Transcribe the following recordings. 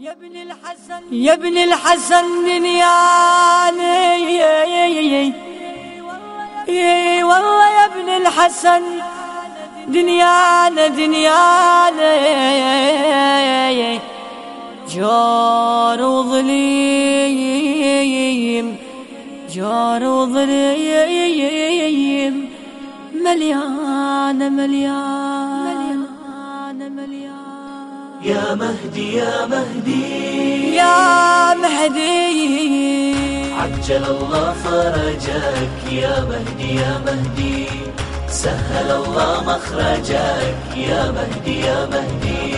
يا ابن الحسن يا ابن الحسن دنياني إي والله يا ابن الحسن دنيانا دنيانا. جار وظليم جار وظليم مليانة مليانة يا مهدي يا مهدي. يا مهدي. عجل الله فرجك. يا مهدي يا مهدي. سهل الله مخرجك. يا مهدي يا مهدي.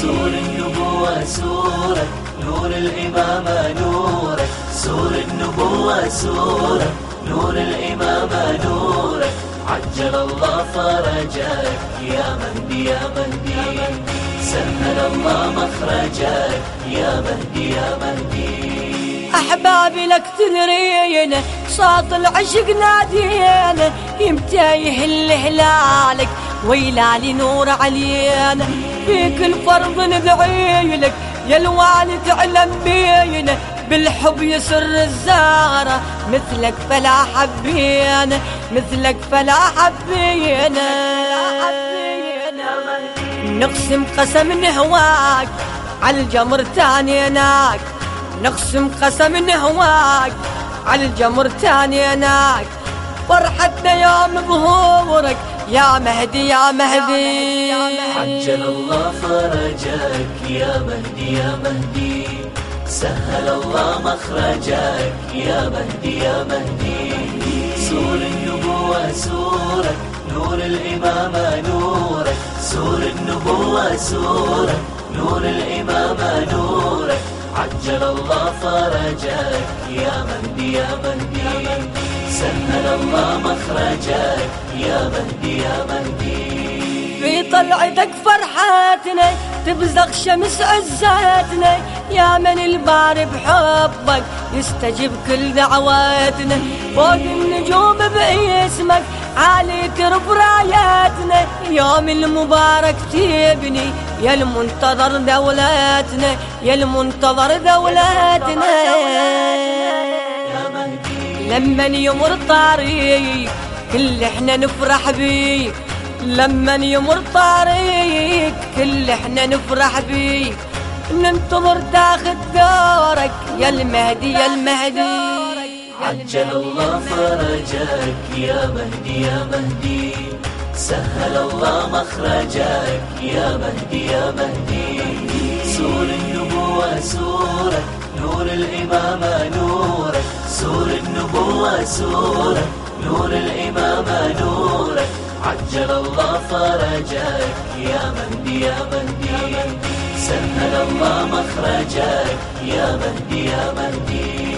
سور النبوة سورك نور الإمامة نورك سور النبوة سورك نور الإمامة نورك عجل الله فرجك. يا مهدي يا مهدي. سهل الله مخرجك. يا مهدي يا مهدي. أحبابي لك تدرينا صوت العشق نادينا يمتى يهل هلالك ويلالي نور علينا. في كل فرض ندعي لك يا الوالي تعلم بينا. بالحب يسر الزارة مثلك فلا حبينا مثلك فلا حبينا. نقسم قسم نهواك على الجمر نتناك. نقسم قسم نهواك على الجمر نتناك. فرحتنا يوم ظهورك يا مهدي يا مهدي. عجل الله فرجك يا مهدي يا مهدي. سهل الله مخرجك يا مهدي يا مهدي. سور النبوة سورك. نور الإمامة نورك سور النبوة سورك نور الإمامة نورك عجل الله فرجك يا مهدي يا مهدي سهل الله مخرجك يا مهدي يا مهدي في طلعتك فرحتنا تبزغ شمس عزتنا يا من البار بحبك يستجيب كل دعواتنا. فوق النجوم باسمك عالي ترف راياتنا يوم المبارك تبني يا المنتظر دولتنا يا المنتظر دولتنا لما يمر طريق كل إحنا نفرح بيك لما يمر طريق كل إحنا نفرح بيك ننتظر تاخد دورك يا المهدي يا المهدي. عجل الله فرجك يا مهدي يا مهدي. سهل الله مخرجك يا مهدي يا مهدي. سور النبوة سورك نور الإمامة نورك سور النبوة سورك نور الإمامة نورك عجل الله فرجك يا مهدي يا مهدي. سهل الله مخرجك يا مهدي يا مهدي.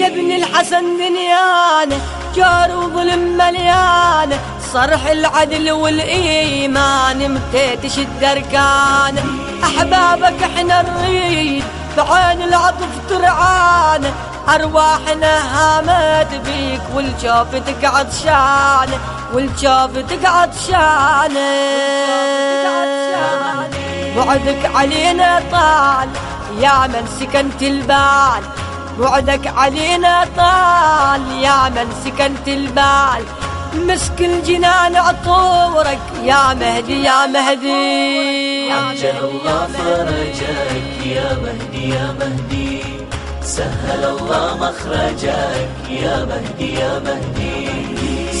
يا ابن الحسن دنيانا جار وظلم مليانة صرح العدل والإيمان متى تشد أركانه أحبابك إحنا نريد بعين العطف ترعانا أرواحنا هامت بيك والجوف تقعد شانه والجوف تقعد شانه. بعدك علينا طال يا من سكنت البال. بعدك علينا طال يا من سكنت البال مسك الجنان عطورك يا مهدي يا مهدي. عجل الله فرجك يا مهدي يا مهدي. سهل الله مخرجك يا مهدي يا مهدي.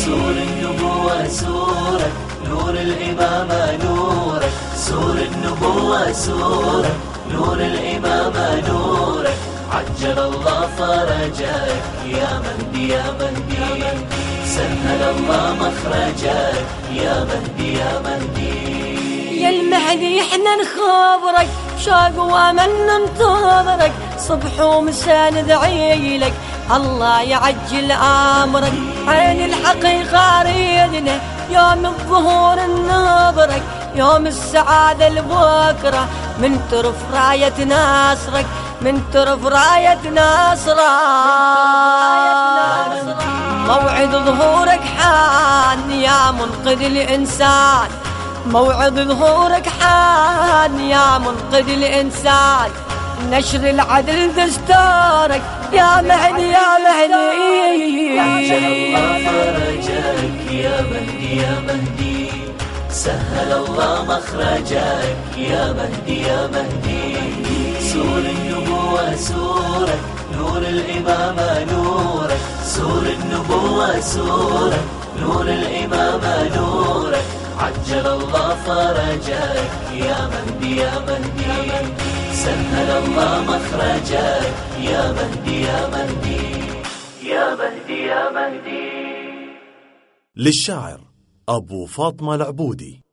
سور النبوة سورك نور الإمامة نورك سور النبوة سورك نور الإمامة نورك عجل الله فرجك يا مهدي يا مهدي سهل الله مخرجك يا مهدي يا مهدي يا المهدي إحنا نخبرك شوق وامل ننتظرك صبح ومساء ندعي لك الله يعجل آمرك. عين الحقيقة ريدنا يوم الظهور ننظرك يوم السعادة لبكره من ترف راية ناصرك. من ترف راية ناصرك موعد ظهورك حان يا منقذ الإنسان. موعد ظهورك حان يا منقذ الإنسان. نشر العدل دستورك يا مهدي يا مهدي. يا مهدي يا مهدي. سهل الله مخرجك. يا مهدي يا مهدي. سور النبوة سورك نور الإمامة نورك سور النبوة سورك نور الإمامة نورك عجل الله فرجك. يا مهدي يا مهدي. سهل الله مخرجك. يا مهدي يا مهدي. يا مهدي يا مهدي. للشاعر أبو فاطمة العبودي.